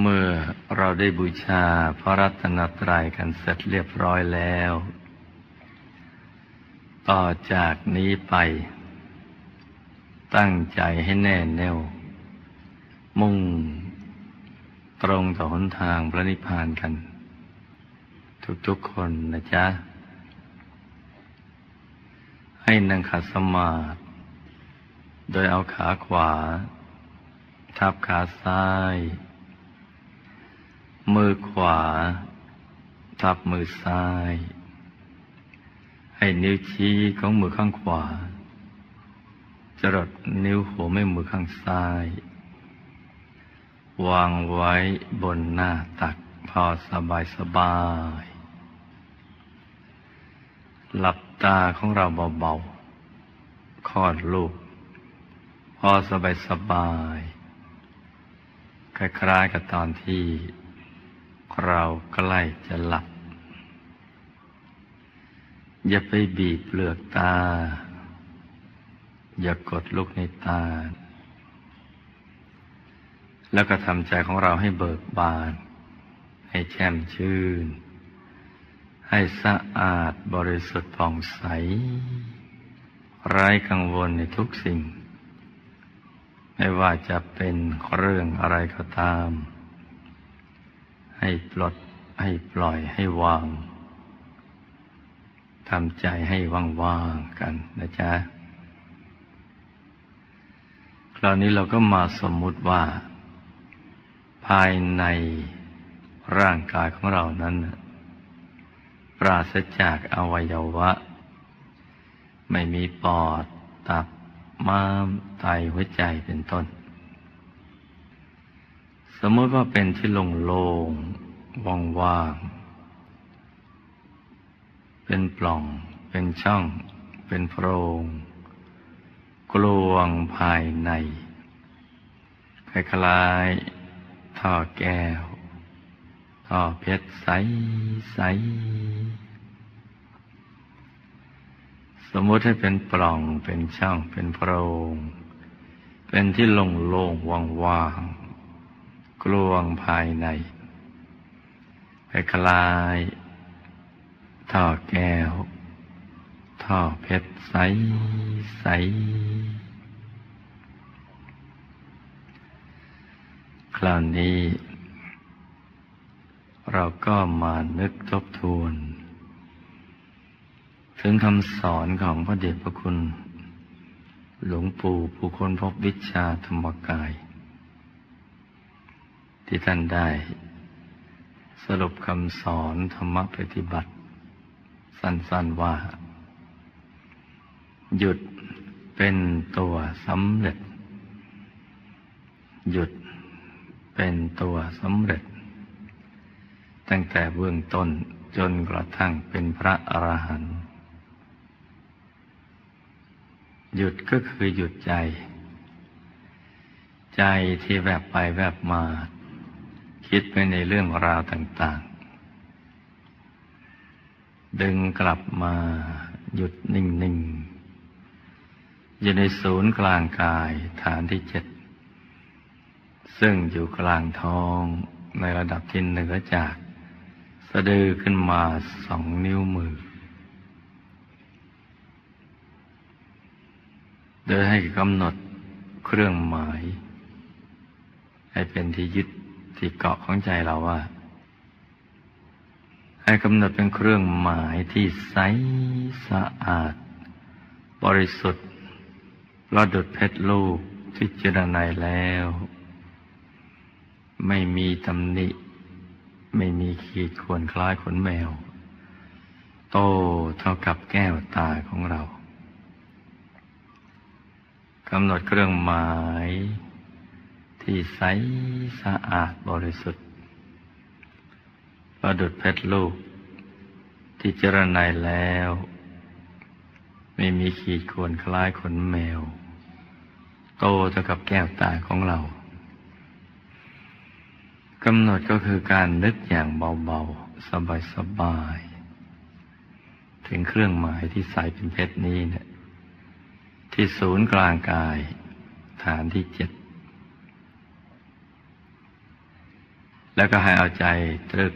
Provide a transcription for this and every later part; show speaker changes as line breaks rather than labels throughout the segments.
เมื่อเราได้บูชาพระรัตนตรัยกันเสร็จเรียบร้อยแล้ว ต่อจากนี้ไป ตั้งใจให้แน่แน่ว มุ่งตรงต่อหนทางพระนิพพานกัน ทุกๆคนนะจ๊ะ ให้นั่งขัดสมาธิโดยเอาขาขวา ทับขาซ้าย มือขวา ทับมือซ้าย ให้นิ้วชี้ของมือข้างขวา จรดนิ้วหัวแม่มือข้างซ้าย วางไว้บนหน้าตักพอสบายสบาย หลับตาของเราเบาๆคลอดลูก พอสบายสบาย คล้ายๆกับตอนที่ เราใกล้จะหลับ อย่าไปบีบเปลือกตา อย่ากดลูกในตา แล้วก็ทำใจของเราให้เบิกบาน ให้แช่มชื่น ให้สะอาดบริสุทธิ์ผ่องใส ไร้กังวลในทุกสิ่ง ไม่ว่าจะเป็นเรื่องอะไรก็ตาม ให้ปลดให้ปล่อยให้วางทำใจให้ว่างๆกันนะจ๊ะ คราวนี้เราก็มาสมมุติว่า ภายในร่างกายของเรานั้น ปราศจากอวัยวะ ไม่มีปอด ตับม้ามไตหัวใจเป็นต้น สมมติว่าเป็นที่โล่งๆว่างๆเป็นปล่อง เป็นช่อง เป็นโพรง กลวงภายในคล้ายๆท่อแก้วท่อเพชรใสใสสมมติให้เป็นปล่อง เป็นช่อง เป็นโพรง เป็นที่โล่งโล่งว่างว่าง กลวงภายในไปคลายท่อแก้ว ท่อเพชรใสใสคราวนี้ เราก็มานึกทบทวน ถึงคำสอนของพระเดชพระคุณ หลวงปู่ผู้คนพบวิชาธรรมกาย ที่ท่านได้ สรุปคำสอนธรรมปฏิบัติ สั้นๆว่า หยุดเป็นตัวสำเร็จ หยุดเป็นตัวสำเร็จ ตั้งแต่เบื้องต้นจนกระทั่งเป็นพระอรหันต์หยุดก็คือหยุดใจ ใจที่แวบไปแวบมา คิดไปในเรื่องราวต่าง ๆ ดึงกลับมาหยุดนิ่ง ๆ อยู่ในศูนย์กลางกายฐานที่เจ็ด ซึ่งอยู่กลางท้องในระดับที่เหนือจาก สะดือขึ้นมาสองนิ้วมือ โดยให้กำหนดเครื่องหมาย ให้เป็นที่ยึด ที่เกาะของใจเราว่า ให้กำหนดเป็นเครื่องหมายที่ใสสะอาด บริสุทธิ์ระดุดเพชรลูกที่เจรนายแล้ว ไม่มีตำหนิ ไม่มีขีดข่วนคล้ายขนแมว โตเท่ากับแก้วตาของเรากำหนดเครื่องหมาย ที่ใสสะอาดบริสุทธิ์ ประดุดเพชรลูก ที่เจรนายแล้ว ไม่มีขีดข่วนคล้ายขนแมว โตเท่ากับแก้วตาของเรากำหนดก็คือการนึกอย่างเบาๆ สบายๆ ถึงเครื่องหมายที่ใสเป็นเพชรนี้เนี่ยที่ศูนย์กลางกาย ฐานที่เจ็ด แล้วก็ให้เอาใจตรึก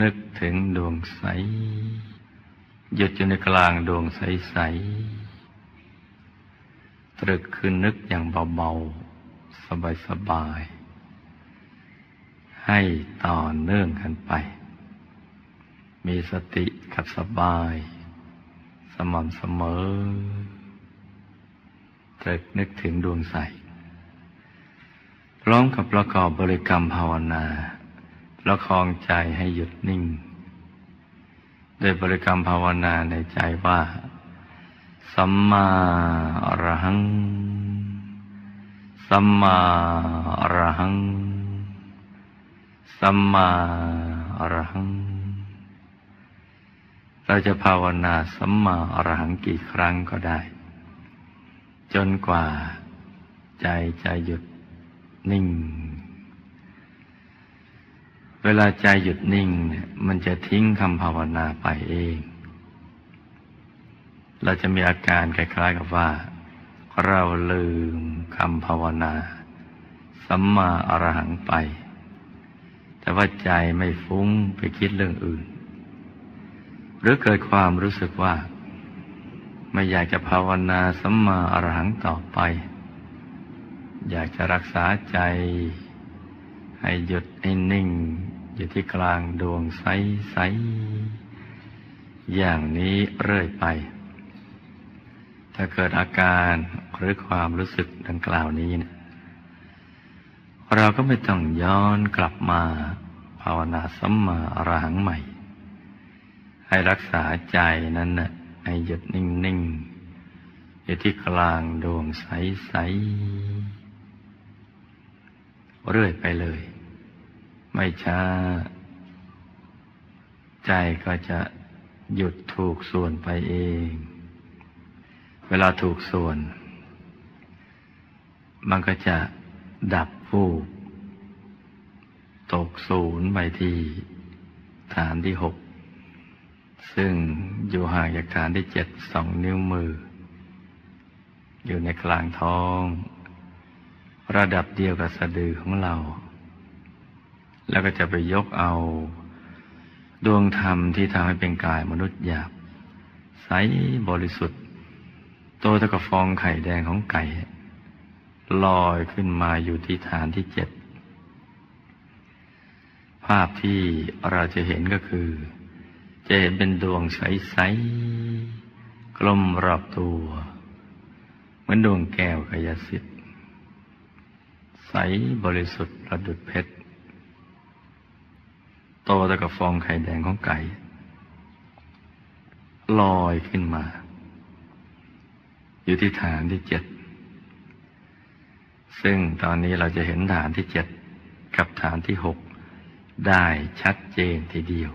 นึกถึงดวงใส หยุดอยู่ในกลางดวงใสๆตรึกคือนึกอย่างเบาๆ สบายๆ ให้ต่อเนื่องกันไป มีสติกับสบาย สม่ำเสมอ ตรึกนึกถึงดวงใส พร้อมกับประกอบบริกรรมภาวนา ประคองใจให้หยุดนิ่ง โดยบริกรรมภาวนาในใจว่า สัมมาอรหัง สัมมาอรหัง สัมมาอรหัง เราจะภาวนาสัมมาอรหังกี่ครั้งก็ได้ จนกว่าใจจะหยุดนิ่ง วลาใจหยุดนิ่งเนี่ยมันจะทิ้งคำภาวนาไปเอง เราจะมีอาการคล้ายๆกับว่า เราลืมคำภาวนาสัมมาอรหังไป แต่ว่าใจไม่ฟุ้งไปคิดเรื่องอื่น หรือเกิดความรู้สึกว่า ไม่อยากจะภาวนาสัมมาอรหังต่อไป อยากจะรักษาใจให้หยุดให้นิ่ง อยู่ที่กลางดวงใสๆอย่างนี้เรื่อยไป ถ้าเกิดอาการหรือความรู้สึกดังกล่าวนี้นะเราก็ไม่ต้องย้อนกลับมา ภาวนาสัมมาอรหังใหม่ ให้รักษาใจนั้นนะให้หยุดนิ่งๆอยู่ที่กลางดวงใสๆเรื่อยไปเลย ไม่ช้า ใจก็จะหยุดถูกส่วนไปเอง เวลาถูกส่วน มันก็จะดับฟูบตกศูนย์ไปที่ฐานที่หก ซึ่งอยู่ห่างจากฐานที่เจ็ดสองนิ้วมือ อยู่ในกลางท้อง ระดับเดียวกับสะดือของเรา แล้วก็จะไปยกเอาดวงธรรมที่ทำให้เป็นกายมนุษย์หยาบใสบริสุทธิ์โตเท่ากับฟองไข่แดงของไก่ลอยขึ้นมาอยู่ที่ฐานที่เจ็ด ภาพที่เราจะเห็นก็คือ จะเห็นเป็นดวงใสๆกลมรอบตัว เหมือนดวงแก้วกายสิทธิ์ใสบริสุทธิ์ระดุดเพชร โตแต่กับฟองไข่แดงของไก่ ลอยขึ้นมา อยู่ที่ฐานที่เจ็ด ซึ่งตอนนี้เราจะเห็นฐานที่เจ็ดกับฐานที่หกได้ชัดเจนทีเดียว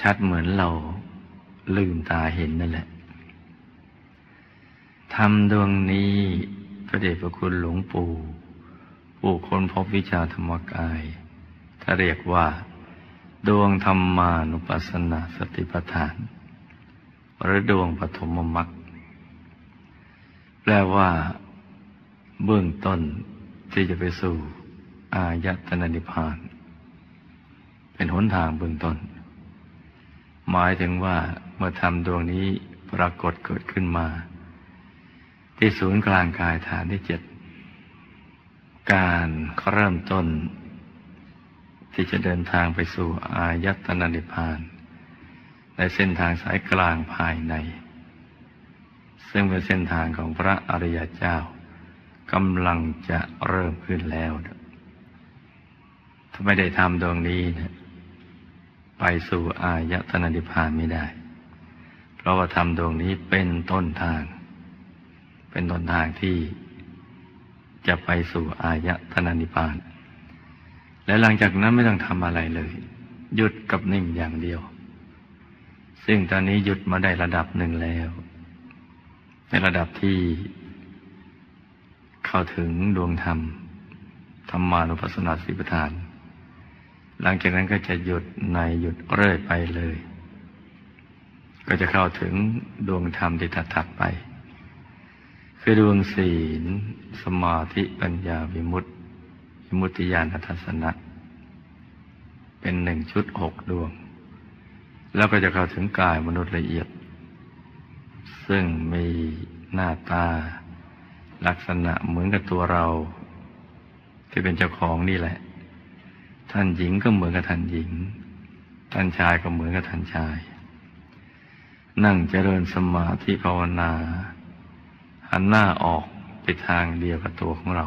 ชัดเหมือนเราลืมตาเห็นนั่นแหละทำดวงนี้พระเดชพระคุณหลวงปู่ปู่คนพบวิชาธรรมกาย เรียกว่า ดวงธรรมานุปัสสนาสติปัฏฐาน หรือดวงปฐมมรรคแปลว่า เบื้องต้นที่จะไปสู่อายตนะนิพพาน เป็นหนทางเบื้องต้น หมายถึงว่าเมื่อทำดวงนี้ปรากฏเกิดขึ้นมา ที่ศูนย์กลางกายฐานที่เจ็ดการเริ่มต้น ที่จะเดินทางไปสู่อายตนะนิพพาน ในเส้นทางสายกลางภายใน ซึ่งเป็นเส้นทางของพระอริยเจ้ากำลังจะเริ่มขึ้นแล้ว ถ้าไม่ได้ทำดวงนี้นะไปสู่อายตนะนิพพานไม่ได้ เพราะว่าทำดวงนี้เป็นต้นทาง เป็นต้นทางที่จะไปสู่อายตนะนิพพาน และหลังจากนั้นไม่ต้องทำอะไรเลย หยุดกับนิ่งอย่างเดียว ซึ่งตอนนี้หยุดมาได้ระดับหนึ่งแล้ว ในระดับที่ เข้าถึงดวงธรรมธรรมานุปัสสนาสิปทาน หลังจากนั้นก็จะหยุดในหยุดเรื่อยไปเลย ก็จะเข้าถึงดวงธรรมที่ถัดไป คือดวงศีล สมาธิปัญญาวิมุตติ มุติญาณทัศนะ เป็นหนึ่งชุดหกดวง แล้วก็จะเข้าถึงกายมนุษย์ละเอียด ซึ่งมีหน้าตาลักษณะเหมือนกับตัวเรา ที่เป็นเจ้าของนี่แหละ ท่านหญิงก็เหมือนกับท่านหญิง ท่านชายก็เหมือนกับท่านชาย นั่งเจริญสมาธิภาวนา หันหน้าออกไปทางเดียวกับตัวของเรา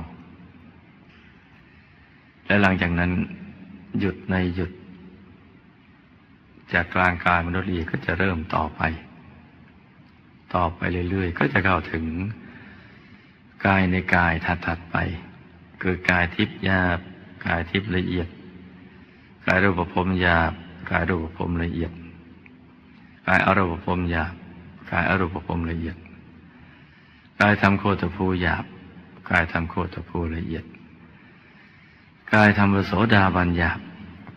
และหลังจากนั้นหยุดในหยุด จากกลางกายมนุษย์ละเอียดก็จะเริ่มต่อไป ต่อไปเรื่อยๆ ก็จะเข้าถึงกายในกายถัดๆไป คือกายทิพย์หยาบกายทิพย์ละเอียด กายรูปภพหยาบกายรูปภพละเอียด กายอรูปภพหยาบกายอรูปภพละเอียด กายทำโคตรภูหยาบ กายทำโคตรภูละเอียด กายทำประโสดาบันหยาบ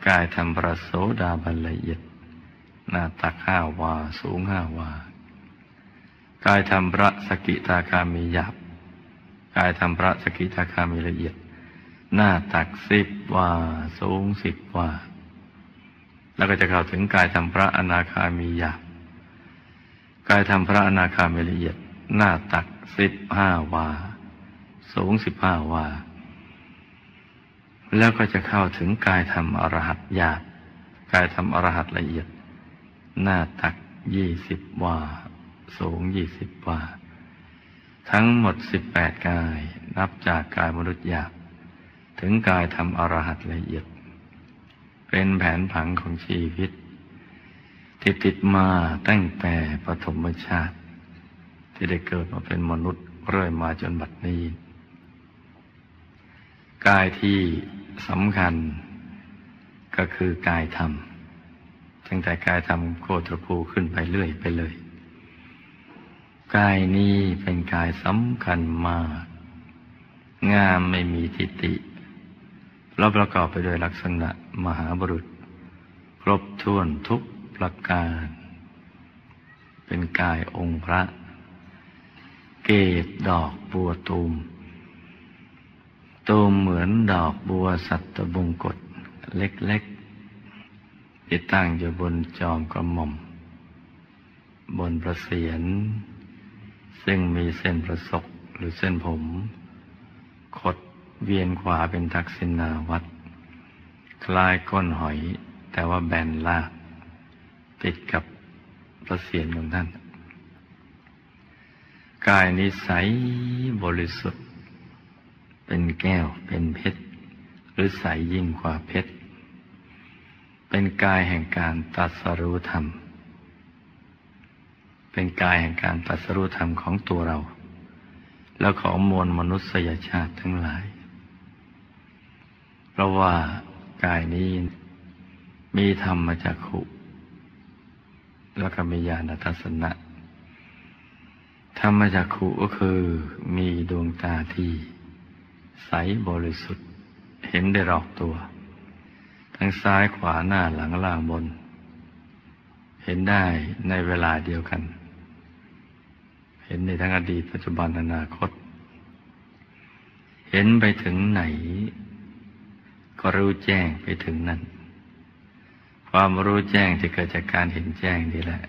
กายทำประโสดาบันละเอียดหน้าตักห้าวาสูงห้าวากายทำพระสกิทาคามีหยาบกายทำพระสกิทาคามีละเอียด หน้าตักสิบวาสูงสิบวาแล้วก็จะเข้าถึงกายทำพระอนาคามีหยาบกายทำพระอนาคามีละเอียด หน้าตักสิบห้าวา สูงสิบห้าวา แล้วก็จะเข้าถึงกายธรรมอรหัตหยาบกายธรรมอรหัตละเอียด หน้าตักยี่สิบวา สูงยี่สิบวา ทั้งหมดสิบแปดกาย นับจากกายมนุษย์หยาบ ถึงกายธรรมอรหัตละเอียด เป็นแผนผังของชีวิต ที่ติดมาตั้งแต่ปฐมชาติ ที่ได้เกิดมาเป็นมนุษย์เรื่อยมาจนบัดนี้กายที่ สำคัญ ก็คือกายธรรมตั้งแต่กายธรรมโคตรภูขึ้นไปเรื่อยไปเลย กายนี้เป็นกายสำคัญมาก งามไม่มีทิฏฐิแล้วประกอบไปด้วยลักษณะมหาบุรุษ ครบถ้วนทุกประการ เป็นกายองค์พระ เกตดอกบัวตูม ตูมเหมือนดอกบัวสัตบงกฎเล็กๆที่ตั้งอยู่บนจอมกระหม่อม บนประเสียน ซึ่งมีเส้นประศกหรือเส้นผม ขดเวียนขวาเป็นทักษิณาวัดคล้ายก้นหอย แต่ว่าแบนลากติดกับประเสียนของท่าน กายนิสัยบริสุทธิ์ เป็นแก้ว เป็นเพชร หรือใสยิ่งกว่าเพชร เป็นกายแห่งการตัดสรู้ธรรม เป็นกายแห่งการตัดสรู้ธรรมของตัวเรา แล้วของมวลมนุษยชาติทั้งหลาย เพราะว่ากายนี้มีธรรมมาจากขุ แล้วก็มีญาณทัศนะธรรมจากขุก็คือมีดวงตาที่ ใสบริสุทธิ์ เห็นได้รอบตัว ทั้งซ้ายขวาหน้าหลังล่างบน เห็นได้ในเวลาเดียวกัน เห็นในทั้งอดีตปัจจุบันอนาคต เห็นไปถึงไหน ก็รู้แจ้งไปถึงนั้นความรู้แจ้งที่เกิดจากการเห็นแจ้งนี่แหละ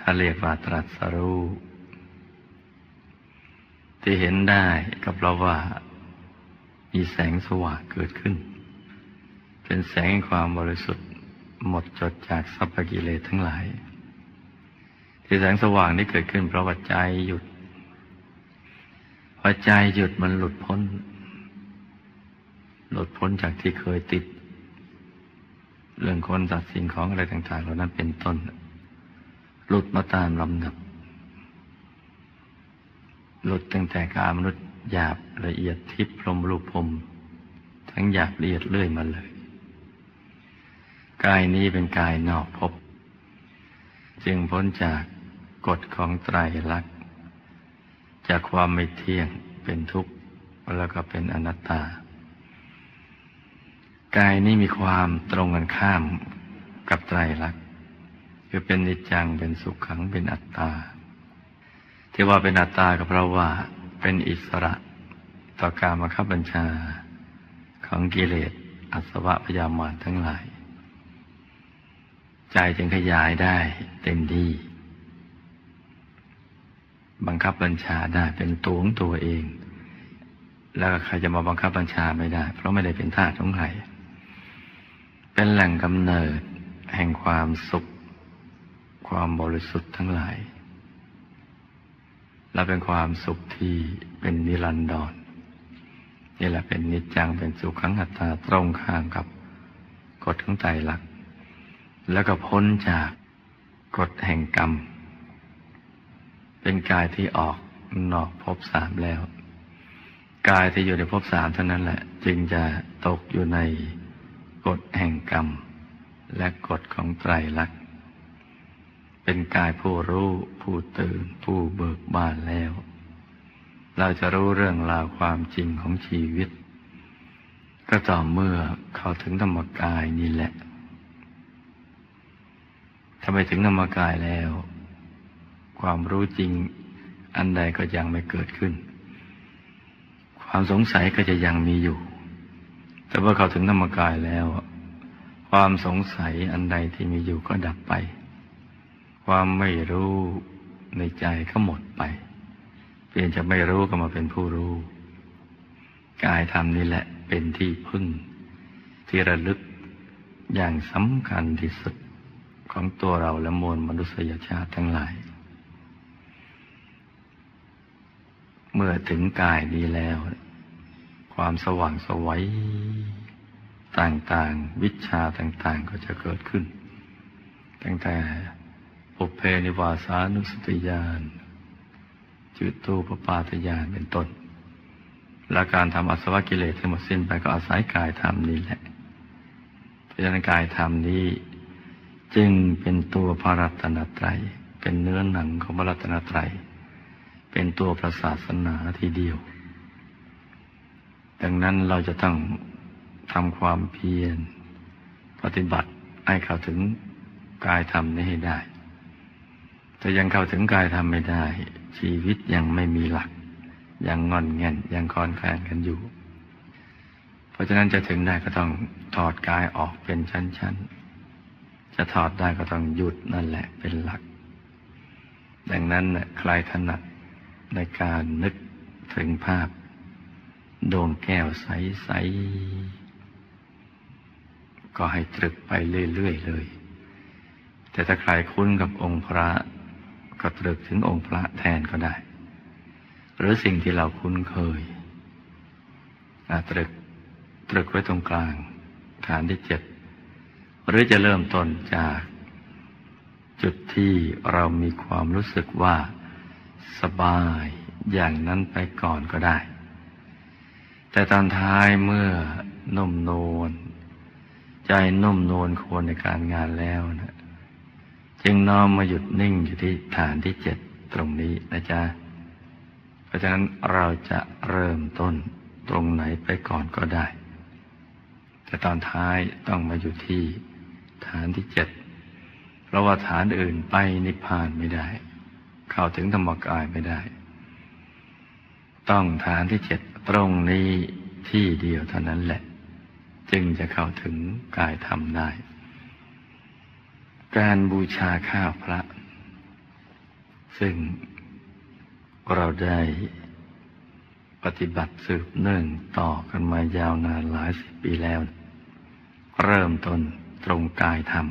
ถ้าเรียกว่าตรัสรู้ที่เห็นได้กับเราว่า มีแสงสว่างเกิดขึ้น เป็นแสงความบริสุทธิ์หมดจดจากสัพพกิเลสทั้งหลาย ที่แสงสว่างนี้เกิดขึ้นเพราะว่าใจหยุดพอใจหยุดมันหลุดพ้น หลุดพ้นจากที่เคยติด เรื่องคนตัดสิ่งของอะไรต่างๆเหล่านั้นเป็นต้น หลุดมาตามลำดับ หลุดตั้งแต่กามนุษย์ หยาบละเอียดทิพพรมรูปพรมทั้งหยาบละเอียดเลื่อยมาเลย กายนี้เป็นกายนอกภพจึงพ้นจากกฎของไตรลักษณ์จากความไม่เที่ยงเป็นทุกข์แล้วก็เป็นอนัตตา กายนี้มีความตรงกันข้ามกับไตรลักษณ์คือเป็นนิจจังเป็นสุขขังเป็นอัตตา ที่ว่าเป็นอัตตาก็เพราะว่า เป็นอิสระต่อการมาคับบัญชาของกิเลสอสวะพยามาทั้งหลาย ใจจึงขยายได้เต็มที่ บังคับบัญชาได้เป็นตัวของตัวเอง แล้วใครจะมาบังคับบัญชาไม่ได้ เพราะไม่ได้เป็นทาสของใคร เป็นแหล่งกำเนิดแห่งความสุข ความบริสุทธิ์ทั้งหลาย และเป็นความสุขที่เป็นนิรันดรนี่แหละเป็นนิจจังเป็นสุขขังอัตตาตรงข้ามกับกฎของใจหลัก แล้วก็พ้นจากกฎแห่งกรรม เป็นกายที่ออกนอกภพสามแล้ว กายที่อยู่ในภพสามเท่านั้นแหละ จึงจะตกอยู่ในกฎแห่งกรรม และกฎของไตรลักษณ์ เป็นกายผู้รู้ ผู้ตื่น ผู้เบิกบานแล้ว เราจะรู้เรื่องราวความจริงของชีวิต ก็ต่อเมื่อเข้าถึงธรรมกายนี่แหละ ถ้าไปถึงธรรมกายแล้ว ความรู้จริงอันใดก็ยังไม่เกิดขึ้น ความสงสัยก็จะยังมีอยู่ แต่เมื่อเข้าถึงธรรมกายแล้ว ความสงสัยอันใดที่มีอยู่ก็ดับไป ความไม่รู้ในใจก็หมดไป เปลี่ยนจากไม่รู้ก็มาเป็นผู้รู้กายธรรมนี่แหละเป็นที่พึ่ง ที่ระลึกอย่างสำคัญที่สุดของตัวเราและมวลมนุษยชาติทั้งหลาย เมื่อถึงกายนี้แล้ว ความสว่างสวัยต่างๆ วิชาต่างๆก็จะเกิดขึ้น ตั้งแต่ ปุเพนิวาสานุสติญาณจุตูปปาตญาณเป็นต้นและการทำอสวกิเลสทั้งหมดสิ้นไปก็อาศัยกายธรรมนี้แหละเพราะฉะนั้นกายธรรมนี้ จึงเป็นตัวพระรัตนตรัย เป็นเนื้อหนังของพระรัตนตรัย เป็นตัวพระศาสนาทีเดียว ดังนั้นเราจะต้องทำความเพียร ปฏิบัติให้เข้าถึงกายธรรมนี้ให้ได้ แต่ยังเข้าถึงกายธรรมไม่ได้ ชีวิตยังไม่มีหลัก ยังงอนแงนยังคอนแคลนกันอยู่ เพราะฉะนั้นจะถึงได้ก็ต้องถอดกายออกเป็นชั้นๆ จะถอดได้ก็ต้องหยุดนั่นแหละเป็นหลัก ดังนั้นใครถนัดในการนึกถึงภาพ ดวงแก้วใส ๆ ก็ให้ตรึกไปเรื่อย ๆ เลย แต่ถ้าใครคุ้นกับองค์พระ ก็ตรึกถึงองค์พระแทนก็ได้ หรือสิ่งที่เราคุ้นเคยตรึกตรึกไว้ตรงกลาง ฐานที่เจ็ดหรือจะเริ่มต้นจากจุดที่เรามีความรู้สึกว่าสบายอย่างนั้นไปก่อนก็ได้ แต่ตอนท้ายเมื่อนุ่มนวลใจนุ่มโนวลควรในการงานแล้วนะ จึงน้อมมาหยุดนิ่งอยู่ที่ฐานที่เจ็ดตรงนี้นะจ๊ะ เพราะฉะนั้นเราจะเริ่มต้นตรงไหนไปก่อนก็ได้ แต่ตอนท้ายต้องมาอยู่ที่ฐานที่เจ็ดเพราะว่าฐานอื่นไปนิพพานไม่ได้ เข้าถึงธรรมกายไม่ได้ ต้องฐานที่เจ็ดตรงนี้ที่เดียวเท่านั้นแหละ จึงจะเข้าถึงกายธรรมได้ การบูชาข้าวพระ ซึ่งเราได้ปฏิบัติสืบเนื่องต่อกันมายาวนานหลายสิบปีแล้ว เริ่มต้นตรงกายธรรม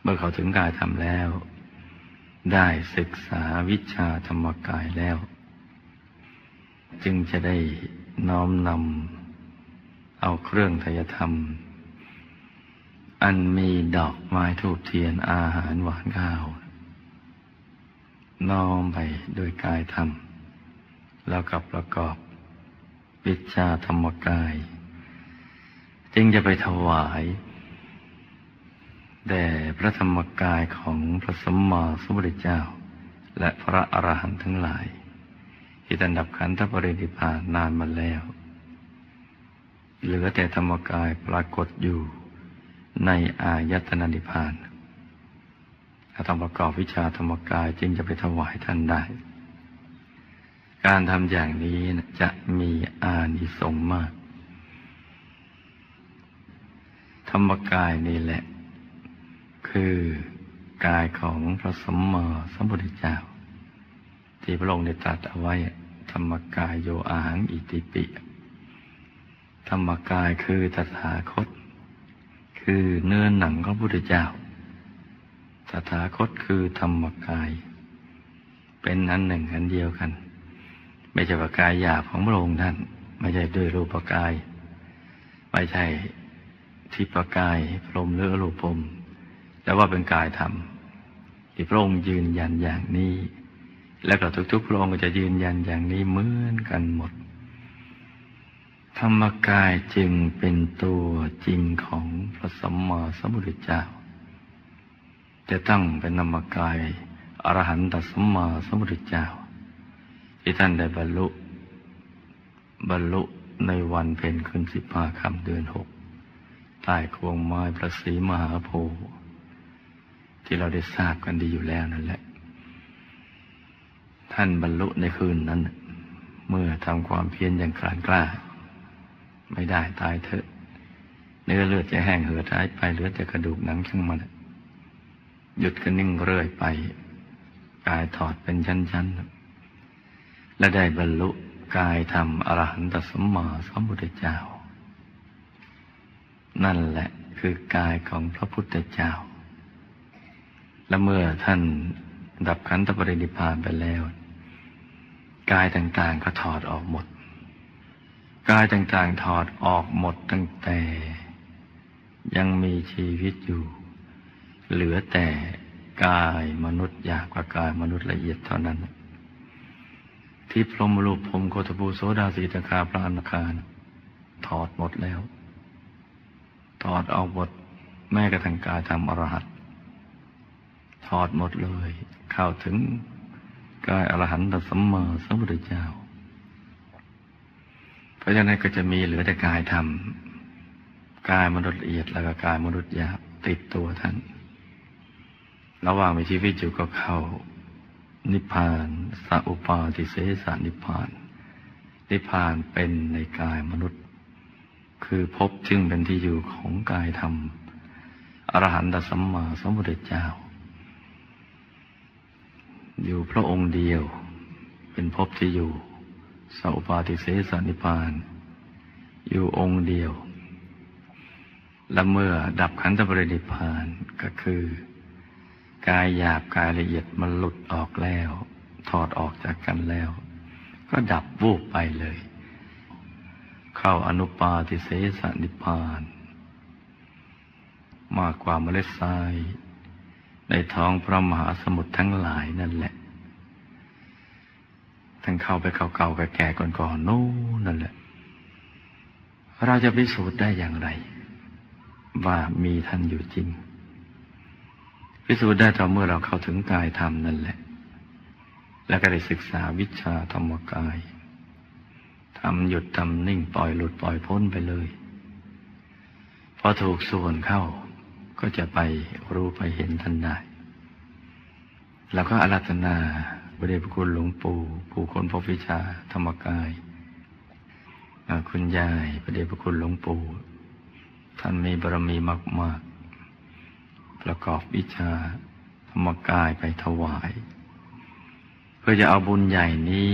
เมื่อเขาถึงกายธรรมแล้ว ได้ศึกษาวิชาธรรมกายแล้ว จึงจะได้น้อมนำเอาเครื่องทยธรรม อันมีดอกไม้ทูบเทียนอาหารหวานข้าว น้อมไปโดยกายธรรม แล้วกับประกอบ วิชาธรรมกาย จึงจะไปถวายแด่พระธรรมกายของพระสัมมาสัมพุทธเจ้า และพระอรหันต์ทั้งหลาย ที่ตันดับขันธปรินิพานนานมาแล้ว เหลือแต่ธรรมกายปรากฏอยู่ ในอายตนะนิพพานถ้าต้องประกอบวิชาธรรมกายจึงจะไปถวายท่านได้ การทำอย่างนี้จะมีอานิสงส์มาก ธรรมกายนี่แหละ คือกายของพระสมมาสัมพุทธเจ้า ที่พระองค์ได้ตรัสเอาไว้ธรรมกายโยอาหังอิติปิ ธรรมกายคือตถาคต คือเนื้อหนังของพระพุทธเจ้าตถาคตคือธรรมกาย เป็นอันหนึ่งอันเดียวกัน ไม่ใช่ประกายหยาบของพระองค์ท่าน ไม่ใช่ด้วยรูปกาย ไม่ใช่ที่ประกายพรมหรือรูปพรมแต่ว่าเป็นกายธรรมที่พระองค์ยืนยันอย่างนี้ แล้วก็ทุกๆพระองค์ก็จะยืนยันอย่างนี้เหมือนกันหมด ธรรมกายจึงเป็นตัวจริงของพระสัมมาสัมพุทธเจ้า จะต้องเป็นธรรมกายอรหันตสัมมาสัมพุทธเจ้า ที่ท่านได้บรรลุ บรรลุในวันเพ็ญขึ้นสิบห้าคำเดือนหกใต้ควงไม้พระศรีมหาโพธิ์ที่เราได้ทราบกันดีอยู่แล้วนั่นแหละ ท่านบรรลุในคืนนั้น เมื่อทำความเพียรอย่างกล้ากล้า ไม่ได้ตายเถอะ เนื้อเลือดจะแห้งเหือดหายไปเหลือแต่กระดูกหนังช่างมันหยุดก็นิ่งเรื่อยไป กายถอดเป็นชั้นๆ และได้บรรลุกายธรรมอรหันตสมมาสัมพุทธเจ้า นั่นแหละคือกายของพระพุทธเจ้า และเมื่อท่านดับขันธปรินิพานไปแล้ว กายต่างๆก็ถอดออกหมด กายต่างๆถอดออกหมดตั้งแต่ ยังมีชีวิตอยู่ เหลือแต่กายมนุษย์ยากกว่ากายมนุษย์ละเอียดเท่านั้น ที่พรหมรูปพรมโคตภูโสดาสีตคาพระอนาคาถอดหมดแล้ว ถอดออกหมดแม้กระทั่งกายธรรมอรหัตถอดหมดเลย เข้าถึงกายอรหันตสัมมาสัมพุทธเจ้า ราะฉะนั้นก็จะมีเหลือแต่กายธรรม กายมนุษย์ละเอียดแล้วก็กายมนุษย์หยาบติดตัวท่าน ระหว่างมีชีวิตอยู่ก็เข้า นิพพานสัอุปาทิเสสนิพพาน นิพพานเป็นในกายมนุษย์ คือพบจึงเป็นที่อยู่ของกายธรรม อรหันตสัมมาสัมพุทธเจ้า อยู่พระองค์เดียว เป็นภพที่อยู่ สัอุปาทิเสสนิพาน อยู่องค์เดียว และเมื่อดับขันธปรินิพานก็คือ กายหยาบกายละเอียดมันหลุดออกแล้ว ถอดออกจากกันแล้ว ก็ดับวูบไปเลย เข้าอนุปาทิเสสนิพาน มากกว่าเมล็ดทราย ในท้องพระมหาสมุทรทั้งหลายนั่นแหละ ทั้งเข้าไปเก่าๆแก่ๆก่อนๆนู้นนั่นแหละ เราจะพิสูจน์ได้อย่างไร ว่ามีท่านอยู่จริง พิสูจน์ได้ต่อเมื่อเราเข้าถึงกายธรรมนั่นแหละ แล้วก็ได้ศึกษาวิชาธรรมกายทำหยุดทำนิ่งปล่อยหลุดปล่อยพ้นไปเลย พอถูกส่วนเข้าก็จะไปรู้ไปเห็นท่านได้ แล้วก็อารัธนา พระเดชพระคุณหลวงปู่ผู้คนพบวิชาธรรมกาย คุณยายพระเดชพระคุณหลวงปู่ท่านมีบารมีมาก ๆ ประกอบวิชาธรรมกายไปถวาย เพื่อจะเอาบุญใหญ่นี้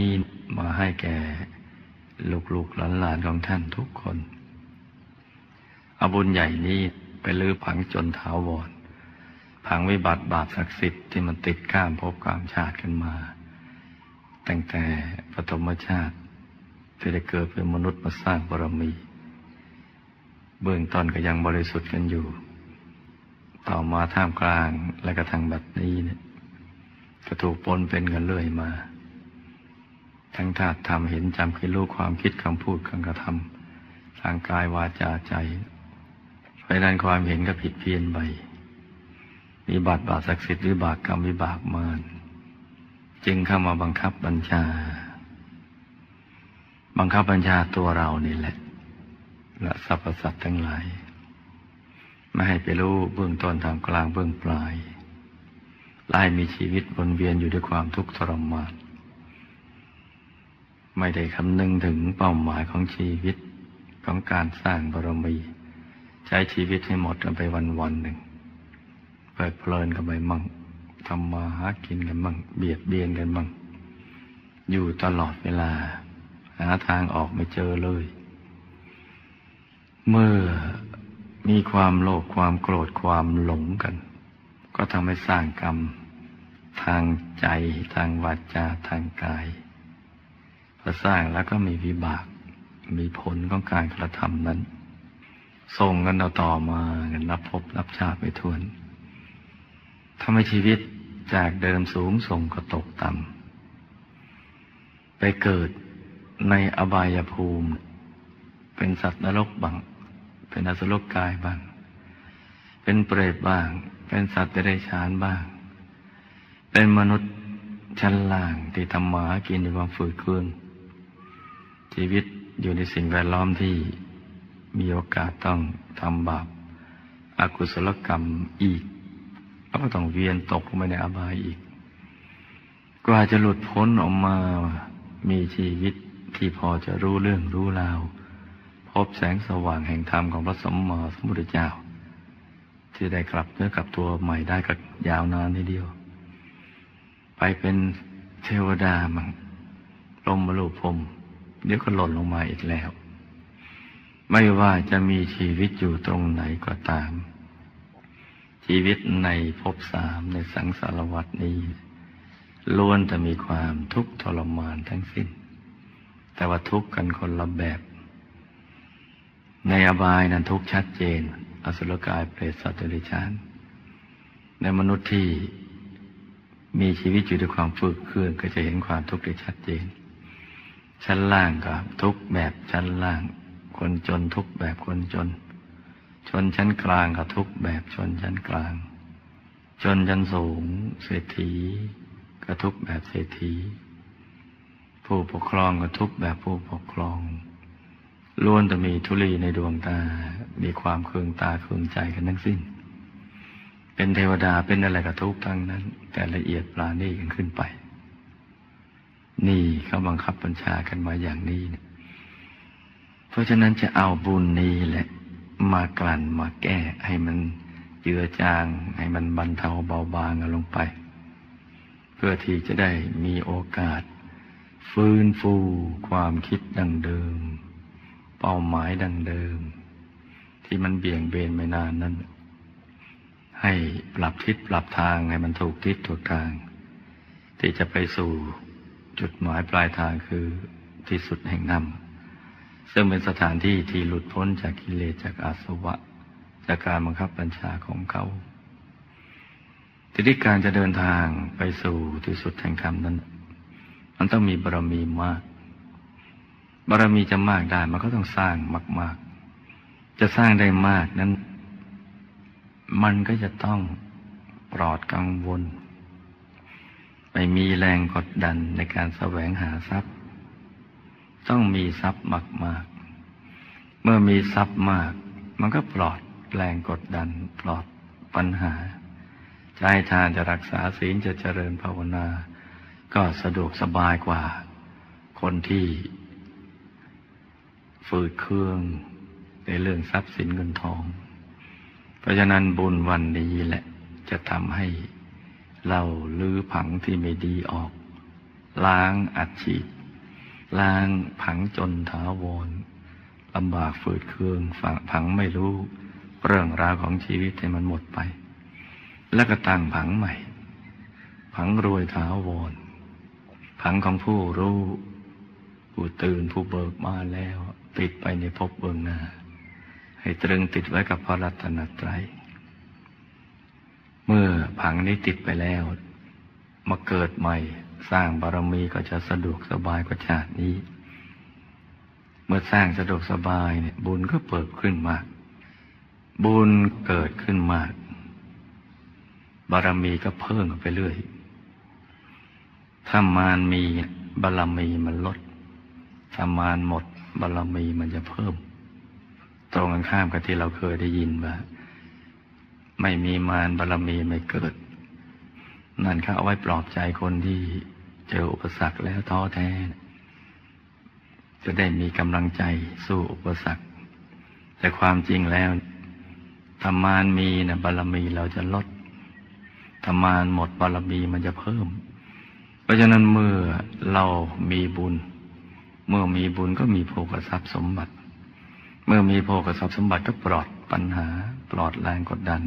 มาให้แก่ลูกๆหลานๆของท่านทุกคนเอาบุญใหญ่นี้ไปลื้อผังจนถาวรผังวิบัติบาปศักดิ์สิทธิ์ที่มันติดข้ามภพข้ามชาติกันมา ตั้งแต่ปฐมชาติที่ได้เกิดเป็นมนุษย์มาสร้างบารมี เบื้องต้นก็ยังบริสุทธิ์กันอยู่ ต่อมาท่ามกลางและกระทั่งแบบนี้เนี่ยก็ถูกปนเป็นกันเรื่อยมา ทั้งธาตุธรรมเห็นจำคือรู้ความคิดคำพูดคำกระทำทางกายวาจาใจเพราะนั้นความเห็นก็ผิดเพี้ยนไปมีบาปบาปศักดิ์สิทธิ์วิบากกรรมวิบากมาร จึงเข้ามาบังคับบัญชา บังคับบัญชาตัวเรานี่แหละ และสรรพสัตว์ทั้งหลาย ไม่ให้ไปรู้เบื้องต้นทางกลางเบื้องปลายไล่มีชีวิตวนเวียนอยู่ด้วยความทุกข์ทรมานไม่ได้คำนึงถึงเป้าหมายของชีวิตของการสร้างบารมีใช้ชีวิตให้หมดกันไปวันวันหนึ่งเปิดเพลินกันไปมั่ง ทำมาหากินกันมั่งเบียดเบียนกันมั่งอยู่ตลอดเวลา หาทางออกไม่เจอเลย เมื่อมีความโลภความโกรธความหลงกัน ก็ทำให้สร้างกรรม ทางใจทางวาจาทางกายพอสร้างแล้วก็มีวิบาก มีผลของการกระทำนั้น ส่งกันต่อมากันนับพบนับชาติไปทวนทำให้ชีวิต จากเดิมสูงส่งก็ตกต่ำไปเกิดในอบายภูมิ เป็นสัตว์นรกบัง เป็นอสุรกายบ้าง เป็นเปรตบ้าง เป็นสัตว์เดรัจฉานบ้าง เป็นมนุษย์ชั้นล่างที่ทำหมาหากินด้วยความฝืดเคืองชีวิตอยู่ในสิ่งแวดล้อมที่มีโอกาสต้องทำบาปอากุศลกรรมอีก ก็ต้องเวียนตกลงไปในอบายอีก กว่าจะหลุดพ้นออกมา มีชีวิตที่พอจะรู้เรื่องรู้ราว พบแสงสว่างแห่งธรรมของพระสมมาสมุทรเจ้า ที่ได้กลับเนื้อกลับตัวใหม่ได้ก็ยาวนานทีเดียว ไปเป็นเทวดามังลมมรุพรมเดี๋ยวก็หล่นลงมาอีกแล้ว ไม่ว่าจะมีชีวิตอยู่ตรงไหนก็ตาม ชีวิตในภพสามในสังสารวัตนี้ล้วนจะมีความทุกข์ทรมานทั้งสิ้น แต่ว่าทุกข์กันคนละแบบ ในอบายนั้นทุกข์ชัดเจน อสุรกายเปรตสัตว์เดรัจฉานในมนุษย์ที่มีชีวิตอยู่ด้วยความฝึกเคลื่อนก็จะเห็นความทุกข์ได้ชัดเจน ชั้นล่างก็ทุกแบบชั้นล่าง คนจนทุกแบบคนจน ชนชั้นกลางก็ทุกแบบชนชั้นกลาง ชนชั้นสูง เศรษฐีก็ทุกแบบเศรษฐี ผู้ปกครองก็ทุกแบบผู้ปกครองล้วนจะมีทุลีในดวงตา มีความเคืองตาเคืองใจกันทั้งสิ้น เป็นเทวดาเป็นอะไรกับทุกทั้งนั้น แต่ละเอียดปราณีกันขึ้นไป นี่เขาบังคับบัญชากันมาอย่างนี้เพราะฉะนั้นจะเอาบุญนี้แหละ มากลั่นมาแก้ให้มันเจือจาง ให้มันบรรเทาเบาบางลงไป เพื่อที่จะได้มีโอกาส ฟื้นฟูความคิดดังเดิม เป้าหมายดังเดิม ที่มันเบี่ยงเบนไม่นานนั้น ให้ปรับทิศปรับทางให้มันถูกทิศถูกทาง ที่จะไปสู่จุดหมายปลายทางคือที่สุดแห่งนำ ซึ่งเป็นสถานที่ที่หลุดพ้นจากกิเลสจากอาสวะ จากการบังคับบัญชาของเขา ทีนี้การจะเดินทางไปสู่ที่สุดแห่งธรรมนั้น มันต้องมีบารมีมาก บารมีจะมากได้มันก็ต้องสร้างมาก ๆ จะสร้างได้มากนั้น มันก็จะต้องปลอดกังวล ไม่มีแรงกดดันในการแสวงหาทรัพย์ ต้องมีทรัพย์มากมากเมื่อมีทรัพย์มาก มันก็ปลอดแรงกดดันปลอดปัญหาจะให้ทานจะรักษาศีลจะเจริญภาวนา ก็สะดวกสบายกว่า คนที่ฝืดเครื่องในเรื่องทรัพย์สินเงินทอง เพราะฉะนั้นบุญวันนี้แหละ จะทำให้เราลื้อผังที่ไม่ดีออก ล้างอัดฉีด ล้างผังจนถาวรลำบากฝืดเคืองฝังผังไม่รู้ เรื่องราวของชีวิตให้มันหมดไป แล้วก็ตั้งผังใหม่ ผังรวยถาวรผังของผู้รู้ผู้ตื่นผู้เบิกมาแล้ว ติดไปในภพเบื้องหน้า ให้ตรึงติดไว้กับพระรัตนตรัยเมื่อผังนี้ติดไปแล้ว มาเกิดใหม่ สร้างบารมีก็จะสะดวกสบายกว่าชาตินี้ เมื่อสร้างสะดวกสบายเนี่ยบุญก็เปิดขึ้นมาก บุญเกิดขึ้นมาก บารมีก็เพิ่มไปเรื่อย ถ้ามานมีบารมีมันลดถ้ามานหมดบารมีมันจะเพิ่ม ตรงกันข้ามกับที่เราเคยได้ยินว่าไม่มีมารบารมีไม่เกิด นั่นเขาเอาไว้ปลอบใจคนที่ เจออุปสรรคแล้วท้อแท้ จะได้มีกำลังใจสู้อุปสรรค แต่ความจริงแล้วธรรมานมีนะบารมีเราจะลดถ้ามานหมดบารมีมันจะเพิ่ม เพราะฉะนั้นเมื่อเรามีบุญ เมื่อมีบุญก็มีโภคทรัพย์สมบัติ เมื่อมีโภคทรัพย์สมบัติก็ปลอดปัญหา ปลอดแรงกดดัน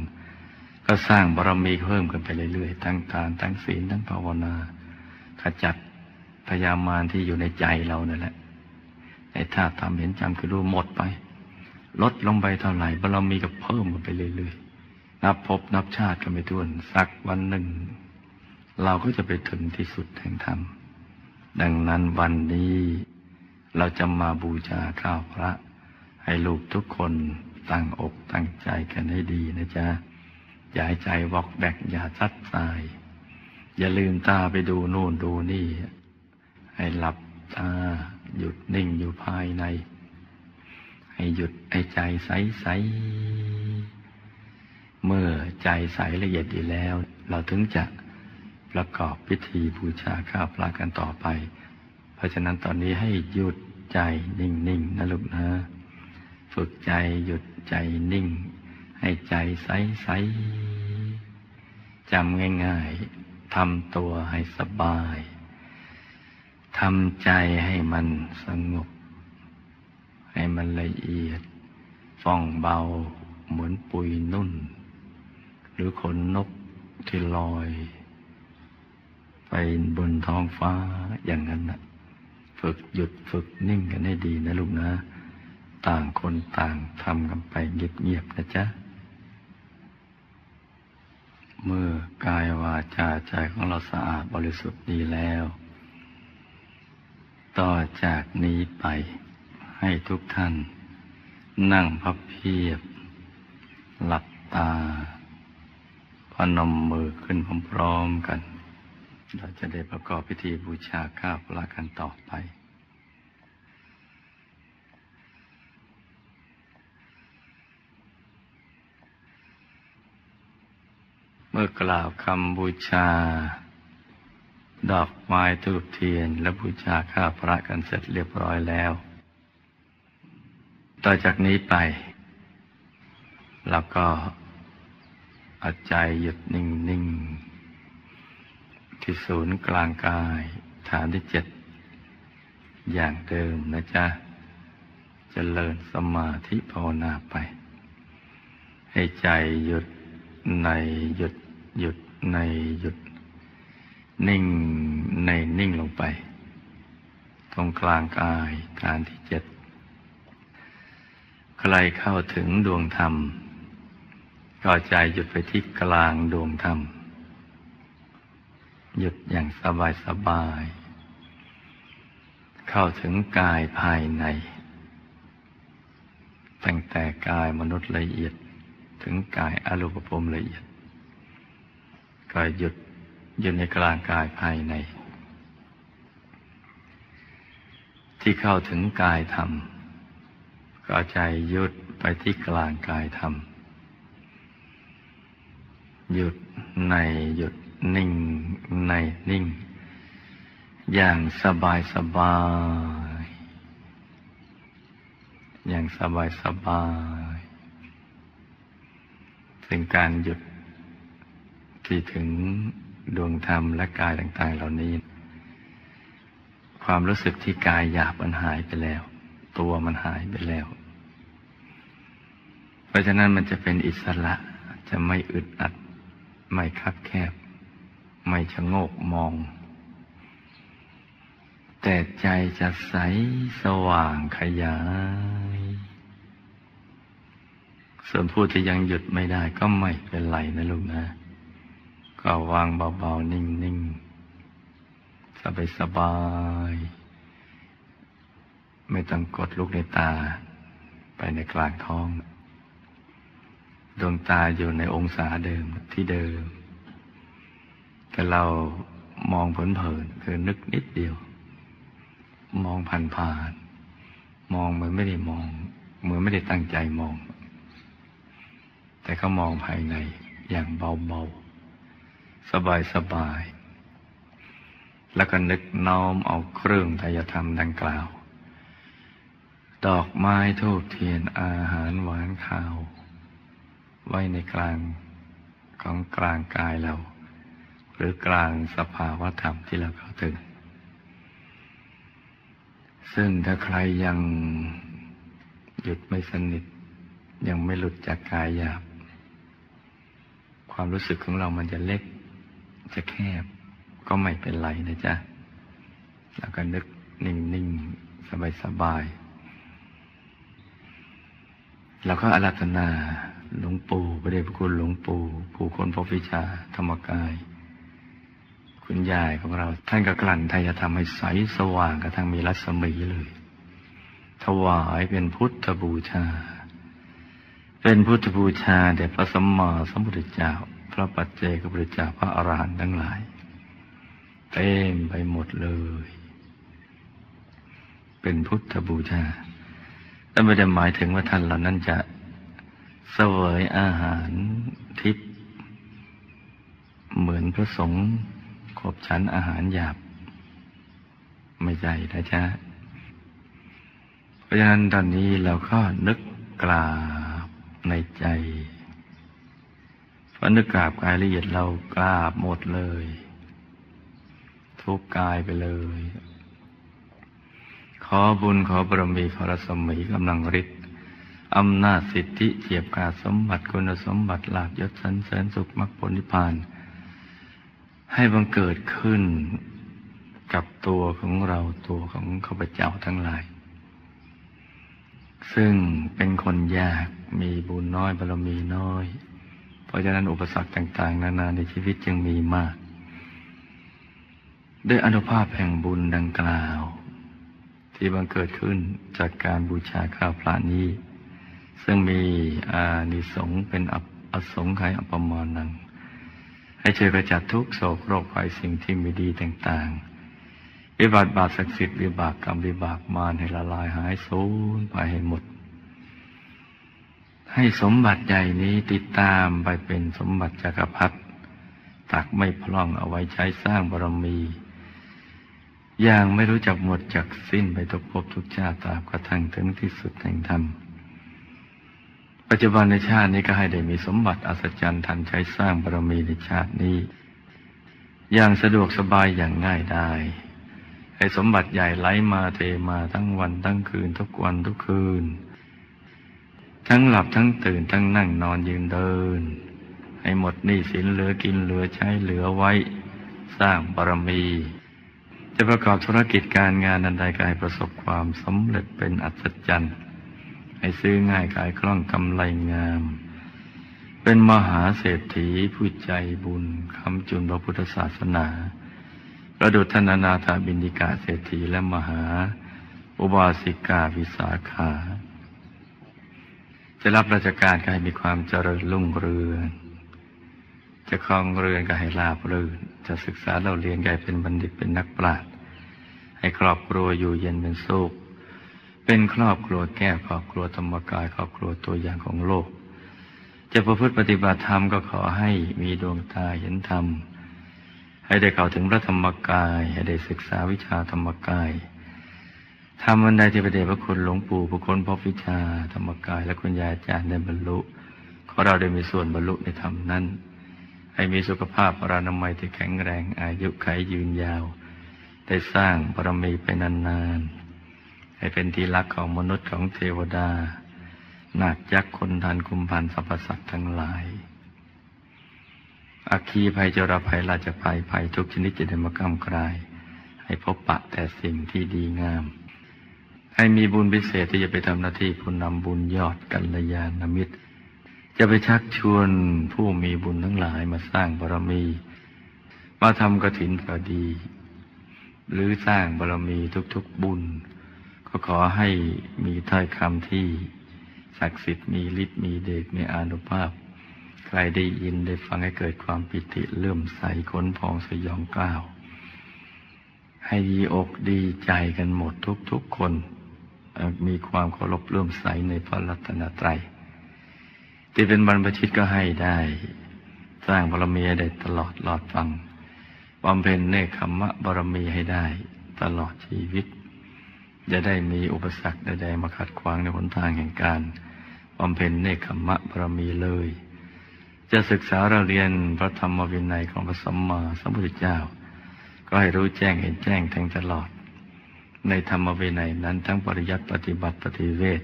ก็สร้างบารมีเพิ่มขึ้นไปเรื่อยๆทั้งทานทั้งศีลทั้งภาวนา ขจัดพยามารที่อยู่ในใจเรานั่นแหละไอ้ธาตุทำเห็นจำคือรู้หมดไป ลดลงไปเท่าไหร่บารมีก็เพิ่มขึ้นไปเรื่อยๆ นับพบนับชาติก็ไม่ถ้วนสักวันหนึ่ง เราก็จะไปถึงที่สุดแห่งธรรม ดังนั้นวันนี้เราจะมาบูชาข้าวพระ ให้ลูกทุกคนตั้งอกตั้งใจกันให้ดีนะจ๊ะ อย่าให้ใจวอกแบกอย่าซัดสาย อย่าลืมตาไปดูโน่นดูนี่ ให้หลับตาหยุดนิ่งอยู่ภายใน ให้หยุดให้ใจใสใสเมื่อใจใสละเอียดดีแล้ว เราถึงจะประกอบพิธีบูชาข้าวปลากันต่อไป เพราะฉะนั้นตอนนี้ให้หยุดใจนิ่งๆนะลูกนะ ฝึกใจหยุดใจนิ่ง ให้ใจใสใสจำง่าย ๆ ทำตัวให้สบาย ทำใจให้มันสงบ ให้มันละเอียดฟ่องเบาเหมือนปุยนุ่น หรือขนนกที่ลอย ไปบนท้องฟ้าอย่างนั้นนะฝึกหยุดฝึกนิ่งกันให้ดีนะลูกนะ ต่างคนต่างทำกันไปเงียบๆนะจ๊ะ เมื่อกายวาจาใจของเราสะอาดบริสุทธิ์ดีแล้ว ต่อจากนี้ไปให้ทุกท่าน นั่งพับเพียบ หลับตา พนมมือขึ้นพร้อมๆกัน เราจะได้ประกอบพิธีบูชาข้าวพระกันต่อไป มื่อกล่าวคำบูชา ดอกไม้ทูบเทียน และบูชาข้าพระกันเสร็จเรียบร้อยแล้ว ต่อจากนี้ไปเราก็เอาใจหยุดนิ่งนิ่งที่ศูนย์กลางกายฐานที่เจ็ดอย่างเดิมนะจ๊ะจะเจริญสมาธิภาวนาไป ให้ใจหยุดในหยุด หยุดในหยุด นิ่งในนิ่งลงไป ตรงกลางกายฐานที่เจ็ดใครเข้าถึงดวงธรรมก็ใจหยุดไปที่กลางดวงธรรม หยุดอย่างสบายสบาย เข้าถึงกายภายใน ตั้งแต่กายมนุษย์ละเอียดถึงกายอรูปภพละเอียด ก็หยุดอยู่ในกลางกายภายใน ที่เข้าถึงกายธรรมก็ใจหยุดไปที่กลางกายธรรมหยุดในหยุดนิ่งในนิ่ง อย่างสบายสบาย อย่างสบายสบาย ซึ่งการหยุด ที่ถึงดวงธรรมและกายต่าง ๆ เหล่านี้ ความรู้สึกที่กายหยาบมันหายไปแล้ว ตัวมันหายไปแล้ว เพราะฉะนั้นมันจะเป็นอิสระจะไม่อึดอัด ไม่คับแคบ ไม่ชะโงกมอง แต่ใจจะใสสว่างขยายส่วนผู้ที่ยังหยุดไม่ได้ก็ไม่เป็นไรนะลูกนะ ก็วางเบาๆ นิ่งๆ สบายๆไม่ต้องกดลูกในตา ไปในกลางท้อง ดวงตาอยู่ในองศาเดิมที่เดิม แต่เรามองเผินๆคือนึกนิดเดียว มองผ่านๆ มองเหมือนไม่ได้มอง เหมือนไม่ได้ตั้งใจมอง แต่เขามองภายในอย่างเบาๆ สบายๆแล้วก็นึกน้อมเอาเครื่องทายธรรมดังกล่าว ดอกไม้ทูบเทียนอาหารหวานข้าว ไว้ในกลางของกลางกายเรา หรือกลางสภาวะธรรมที่เราเข้าถึง ซึ่งถ้าใครยังหยุดไม่สนิท ยังไม่หลุดจากกายหยาบ ความรู้สึกของเรามันจะเล็ก จะแคบก็ไม่เป็นไรนะจ๊ะ แล้วก็นึกนิ่งๆ สบายๆ แล้วก็อารัธนาหลวงปู่พระเดชพระคุณหลวงปู่ผู้คนพบวิชาธรรมกาย คุณยายของเรา ท่านก็กลั่นไทยธรรมให้ใสสว่างกระทั่งมีรัศมีเลย ถวายเป็นพุทธบูชา เป็นพุทธบูชาแด่พระสัมมาสัมพุทธเจ้า ระปัจเจกพุทธเจ้าพระอรหันต์ทั้งหลาย เต็มไปหมดเลย เป็นพุทธบูชาแต่ไม่ได้หมายถึงว่าท่านเหล่านั้นจะเสวยอาหารทิพย์เหมือนพระสงฆ์ขบฉันอาหารหยาบ ไม่ใช่นะจ๊ะเพราะฉะนั้นตอนนี้เราก็นึกกราบในใจ พอนึกกราบกายละเอียดเรากราบหมดเลย ทุกกายไปเลย ขอบุญขอบารมีขอรสมีกำลังฤทธิ์อำนาจสิทธิเจียบกาสมบัติคุณสมบัติลาภยศสันเสริญสุขมรรคผลนิพพาน ให้บังเกิดขึ้นกับตัวของเราตัวของข้าพเจ้าทั้งหลาย ซึ่งเป็นคนยากมีบุญน้อยบารมีน้อย เพราะฉะนั้นอุปสรรคต่าง ๆ นานาในชีวิตจึงมีมาก ด้วยอนุภาพแห่งบุญดังกล่าว ที่บังเกิดขึ้นจากการบูชาข้าวพระนี้ ซึ่งมีอานิสงส์เป็นอสงไขยอปมานัง ให้ช่วยกระจัดทุกโศกโรคภัยสิ่งที่ไม่ดีต่าง ๆ วิบัติบาปศักดิ์สิทธิ์วิบากกรรมวิบากมารให้ละลายหายสูญไปให้หมด ให้สมบัติใหญ่นี้ติดตามไปเป็นสมบัติจักรพรรดิตักไม่พล่องเอาไว้ใช้สร้างบารมี อย่างไม่รู้จักหมดจักสิ้นไปทุกภพทุกชาติตาบกระทั่งถึงที่สุดแห่งธรรม ปัจจุบันในชาตินี้ก็ให้ได้มีสมบัติอัศจรรย์ทันใช้สร้างบารมีในชาตินี้ อย่างสะดวกสบายอย่างง่ายได้ให้สมบัติใหญ่ไหลมาเทมาทั้งวันทั้งคืนทุกวันทุกคืน ทั้งหลับทั้งตื่นทั้งนั่งนอนยืนเดิน ให้หมดหนี้สินเหลือกินเหลือใช้เหลือไว้ สร้างบารมี จะประกอบธุรกิจการงานอันใดก็ให้ประสบความสำเร็จเป็นอัศจรรย์ให้ซื้อง่ายขายคล่องกำไรงาม เป็นมหาเศรษฐีผู้ใจบุญคำจุนพระพุทธศาสนา ประดุจธนานาถาบินิกาเศรษฐีและมหา อุบาสิกาวิสาขา จะรับราชการก็ให้มีความเจริญรุ่งเรือง จะครองเรือนก็ให้ลาบรื่น จะศึกษาเราเรียนก็ให้เป็นบัณฑิตเป็นนักปราชญ์ ให้ครอบครัวอยู่เย็นเป็นสุข เป็นครอบครัวแก้ครอบครัวธรรมกายครอบครัวตัวอย่างของโลก จะประพฤติปฏิบัติธรรมก็ขอให้มีดวงตาเห็นธรรม ให้ได้เข้าถึงพระธรรมกาย ให้ได้ศึกษาวิชาธรรมกาย ทำวันใดที่พระเดชพระคุณหลวงปู่พระคุณพบวิชาธรรมกายและคุณยายอาจารย์ได้บรรลุขอเราได้มีส่วนบรรลุในธรรมนั้น ให้มีสุขภาพปรานามัยที่แข็งแรงอายุขัยยืนยาว ได้สร้างบารมีไปนานๆ ให้เป็นที่รักของมนุษย์ของเทวดานาคยักษ์คนทันคุมพันสรรพสัตว์ทั้งหลายอาคีภัยจราภัยราชภัยภัยทุกชนิดจะได้มากำกลาย ให้พบปะแต่สิ่งที่ดีงาม ให้มีบุญพิเศษที่จะไปทำหน้าที่ผู้นำบุญยอดกัลยาณมิตร จะไปชักชวนผู้มีบุญทั้งหลายมาสร้างบารมี มาทำกระถินพอดี หรือสร้างบารมีทุกๆบุญ ก็ขอให้มีถ้อยคำที่ศักดิ์สิทธิ์มีฤทธิ์มีเดชมีอานุภาพ ใครได้ยินได้ฟังให้เกิดความปิติเลื่อมใสขนพองสยองกล้าว ให้ดีอกดีใจกันหมดทุกๆคน มีความเคารพเลื่อมใสในพระรัตนตรัย ที่เป็นบรรพชิตก็ให้ได้ สร้างบารมีได้ตลอดหลอดฟังบำเพ็ญเนคขมะบารมีให้ได้ตลอดชีวิต จะได้มีอุปสรรคใดๆมาขัดขวางในหนทางแห่งการบำเพ็ญเนคขมะบารมีเลย จะศึกษาเราเรียนพระธรรมวินัยของพระสัมมาสัมพุทธเจ้า ก็ให้รู้แจ้งเห็นแจ้งแทงตลอด ในธรรมวินัยนั้นทั้งปริยัติปฏิบัติปฏิเวท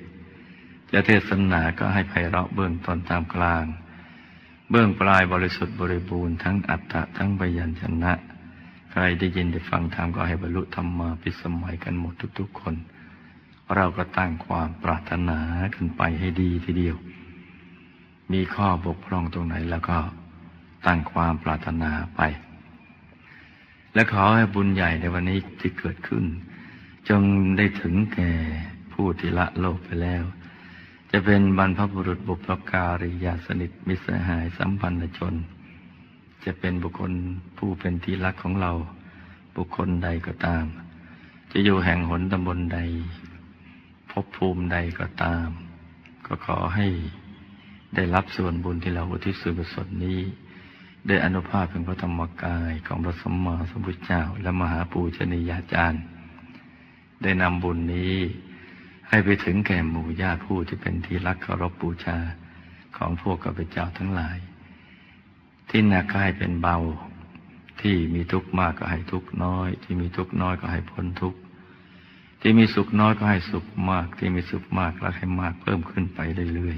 จะเทศนาก็ให้ไพเราะเบื้องต้นตามกลาง เบื้องปลายบริสุทธิ์บริบูรณ์ทั้งอัตตะทั้งพยัญชนะ ใครได้ยินได้ฟังธรรมก็ให้บรรลุธรรมมาพิสมัยกันหมดทุกๆคน เราก็ตั้งความปรารถนากันไปให้ดีทีเดียว มีข้อบกพร่องตรงไหนแล้วก็ตั้งความปรารถนาไป และขอให้บุญใหญ่ในวันนี้ที่เกิดขึ้น จงได้ถึงแก่ผู้ที่ละโลกไปแล้ว จะเป็นบรรพบุรุษบุพการีญาสนิทมิสหายสัมพันธชน จะเป็นบุคคลผู้เป็นที่รักของเรา บุคคลใดก็ตาม จะอยู่แห่งหนตำบลใดพบภูมิใดก็ตาม ก็ขอให้ได้รับส่วนบุญที่เราอุทิศส่วนกุศลนี้ได้อนุภาพเป็นพระธรรมกายของพระสมมาสมพุทธเจ้า และมหาปูชนียาจารย์ ได้นำบุญนี้ ให้ไปถึงแก่หมู่ญาติผู้ที่เป็นที่รักเคารพบูชาของพวกข้าพเจ้าทั้งหลาย ที่หนักก็ให้เป็นเบา ที่มีทุกข์มากก็ให้ทุกข์น้อย ที่มีทุกข์น้อยก็ให้พ้นทุกข์ที่มีสุขน้อยก็ให้สุขมาก ที่มีสุขมากแล้วให้มากเพิ่มขึ้นไปเรื่อย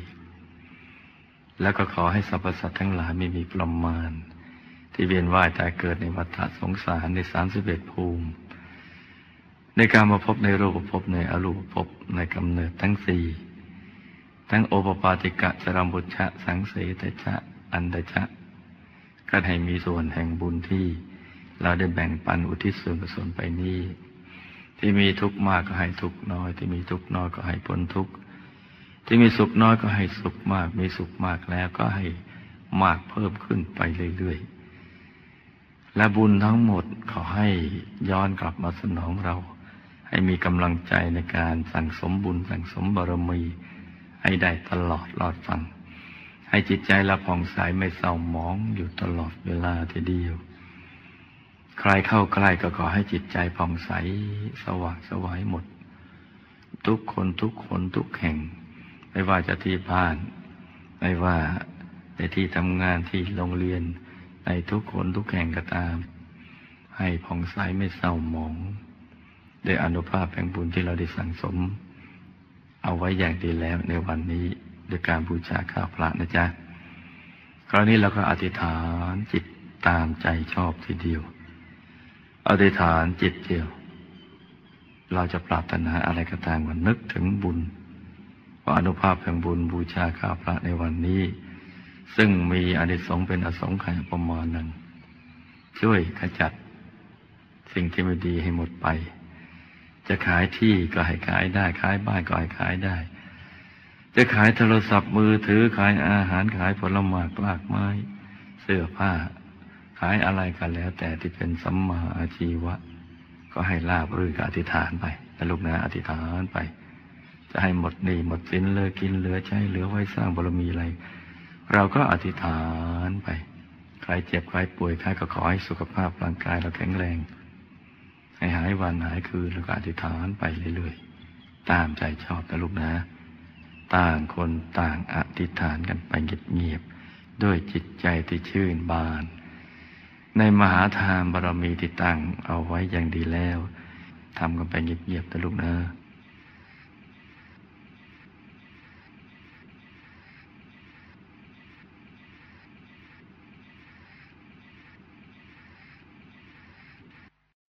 ๆแล้วก็ขอให้สรรพสัตว์ทั้งหลายไม่มีประมาณ ที่เวียนว่ายตายเกิดในวัฏสงสารในสามสิบเอ็ดภูมิ ในการมาพบในรูปภพในอรูปภพในกำเนิดทั้งสี่ทั้งโอปปาติกะสรัมบุชะ สังเสตชะ อันดชะ ก็ให้มีส่วนแห่งบุญที่ เราได้แบ่งปันอุทิศส่วนกุศลไปนี้ ที่มีทุกข์มากก็ให้ทุกข์น้อย ที่มีทุกข์น้อยก็ให้พ้นทุกข์ที่มีสุขน้อยก็ให้สุขมาก มีสุขมากแล้วก็ให้มากเพิ่มขึ้นไปเรื่อยๆและบุญทั้งหมดขอให้ย้อนกลับมาสนองเรา ให้มีกำลังใจในการสั่งสมบุญสั่งสมบารมี ให้ได้ตลอดรอดฟัง ให้จิตใจเราผ่องใสไม่เศร้าหมองอยู่ตลอดเวลาทีเดียว ใครเข้าใกล้ก็ขอให้จิตใจผ่องใสสว่างสวายหมด ทุกคนทุกคนทุกแห่ง ไม่ว่าจะที่บ้าน ไม่ว่าในที่ทำงานที่โรงเรียนในทุกคนทุกแห่งก็ตาม ให้ผ่องใสไม่เศร้าหมอง ด้วยอนุภาพแห่งบุญที่เราได้สั่งสม เอาไว้อย่างดีแล้วในวันนี้ด้วยการบูชาข้าวพระนะจ๊ะคราวนี้เราก็อธิษฐานจิตตามใจชอบทีเดียว อธิษฐานจิตเดียว เราจะปรารถนาอะไรก็ตามวันนึกถึงบุญ ว่าอนุภาพแห่งบุญบูชาข้าพระในวันนี้ ซึ่งมีอนิสงส์เป็นอสงไขยประมาณหนึ่งช่วยขจัด สิ่งที่ไม่ดีให้หมดไป จะขายที่ก็ให้ขายได้ ขายบ้านก็ให้ขายได้ จะขายโทรศัพท์มือถือขายอาหารขายผลไม้กลากไม้ เสื้อผ้า ขายอะไรกันแล้ว แต่ที่เป็นสัมมาอาชีวะ ก็ให้ลาบรื่นกับอธิษฐานไปนะลูกนะอธิษฐานไป จะให้หมดหนี้หมดสินเลือกินเหลือใช้เหลือไว้สร้างบารมีอะไร เราก็อธิษฐานไป ใครเจ็บใครป่วยใครก็ขอให้สุขภาพร่างกายเราแข็งแรง ให้หายวันหายคืนแล้วก็อธิษฐานไปเรื่อยๆ ตามใจชอบนะลูกนะ ต่างคนต่างอธิษฐานกันไปเงียบๆด้วยจิตใจที่ชื่นบาน ในมหาทานบารมีที่ตั้งเอาไว้อย่างดีแล้วทำกันไปเงียบๆนะลูกนะ